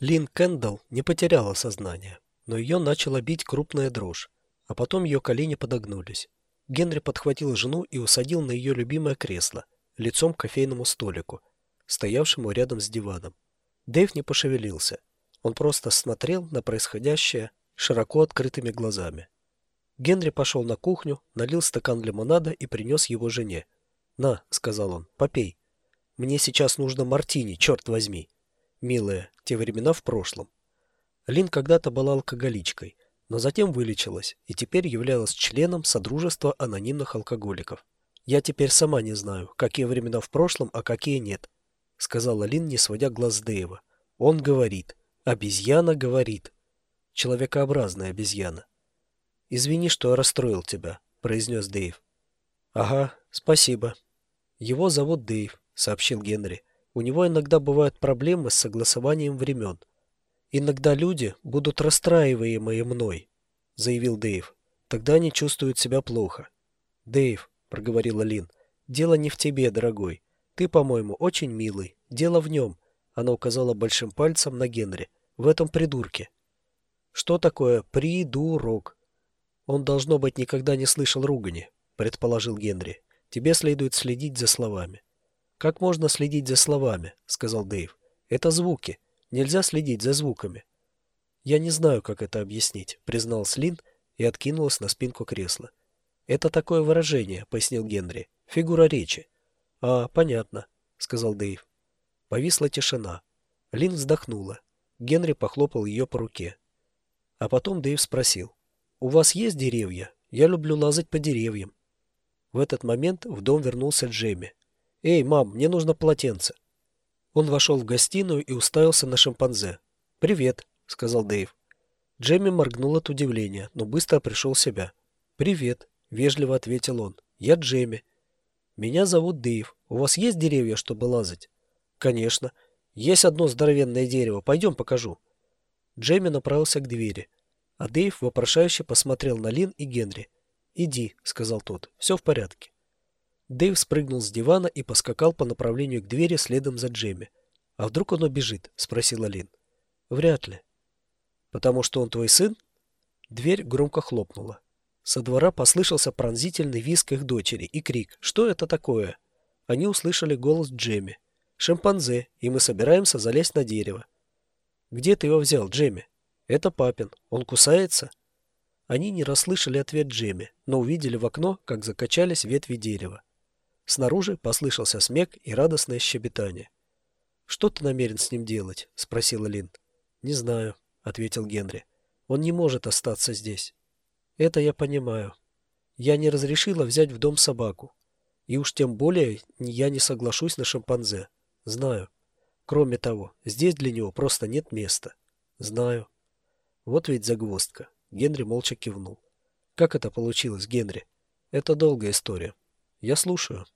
Лин Кэндалл не потеряла сознание, но ее начала бить крупная дрожь, а потом ее колени подогнулись. Генри подхватил жену и усадил на ее любимое кресло, лицом к кофейному столику, стоявшему рядом с диваном. Дэйв не пошевелился. Он просто смотрел на происходящее широко открытыми глазами. Генри пошел на кухню, налил стакан лимонада и принес его жене. «На», — сказал он, — «попей. Мне сейчас нужно мартини, черт возьми». «Милая, те времена в прошлом». Лин когда-то была алкоголичкой, но затем вылечилась и теперь являлась членом Содружества анонимных алкоголиков. «Я теперь сама не знаю, какие времена в прошлом, а какие нет», — сказала Лин, не сводя глаз с Дэйва. «Он говорит. Обезьяна говорит. Человекообразная обезьяна. «Извини, что расстроил тебя», — произнес Дэйв. «Ага, спасибо». «Его зовут Дэйв», — сообщил Генри. «У него иногда бывают проблемы с согласованием времен. Иногда люди будут расстраиваемые мной», — заявил Дэйв. «Тогда они чувствуют себя плохо». «Дэйв», — проговорила Лин, — «дело не в тебе, дорогой. Ты, по-моему, очень милый. Дело в нем». Она указала большим пальцем на Генри. «В этом придурке». «Что такое придурок?» Он, должно быть, никогда не слышал ругани, предположил Генри. Тебе следует следить за словами. Как можно следить за словами, сказал Дэйв. Это звуки. Нельзя следить за звуками. Я не знаю, как это объяснить, признал Слин и откинулась на спинку кресла. Это такое выражение, пояснил Генри. Фигура речи. А, понятно, сказал Дэйв. Повисла тишина. Лин вздохнула. Генри похлопал ее по руке. А потом Дэйв спросил. «У вас есть деревья? Я люблю лазать по деревьям». В этот момент в дом вернулся Джейми. «Эй, мам, мне нужно полотенце». Он вошел в гостиную и уставился на шимпанзе. «Привет», — сказал Дэйв. Джейми моргнул от удивления, но быстро пришел в себя. «Привет», — вежливо ответил он. «Я Джейми». «Меня зовут Дэйв. У вас есть деревья, чтобы лазать?» «Конечно. Есть одно здоровенное дерево. Пойдем покажу». Джейми направился к двери. А Дэйв вопрошающе посмотрел на Лин и Генри. «Иди», — сказал тот, — «все в порядке». Дэйв спрыгнул с дивана и поскакал по направлению к двери следом за Джемми. «А вдруг он убежит?» — спросила Лин. «Вряд ли». «Потому что он твой сын?» Дверь громко хлопнула. Со двора послышался пронзительный визг их дочери и крик «Что это такое?». Они услышали голос Джемми. «Шимпанзе, и мы собираемся залезть на дерево». «Где ты его взял, Джемми?» «Это папин. Он кусается?» Они не расслышали ответ Джимми, но увидели в окно, как закачались ветви дерева. Снаружи послышался смех и радостное щебетание. «Что ты намерен с ним делать?» — спросила Лин. «Не знаю», — ответил Генри. «Он не может остаться здесь». «Это я понимаю. Я не разрешила взять в дом собаку. И уж тем более я не соглашусь на шимпанзе. Знаю. Кроме того, здесь для него просто нет места. Знаю. Вот ведь загвоздка. Генри молча кивнул. Как это получилось, Генри? Это долгая история. Я слушаю.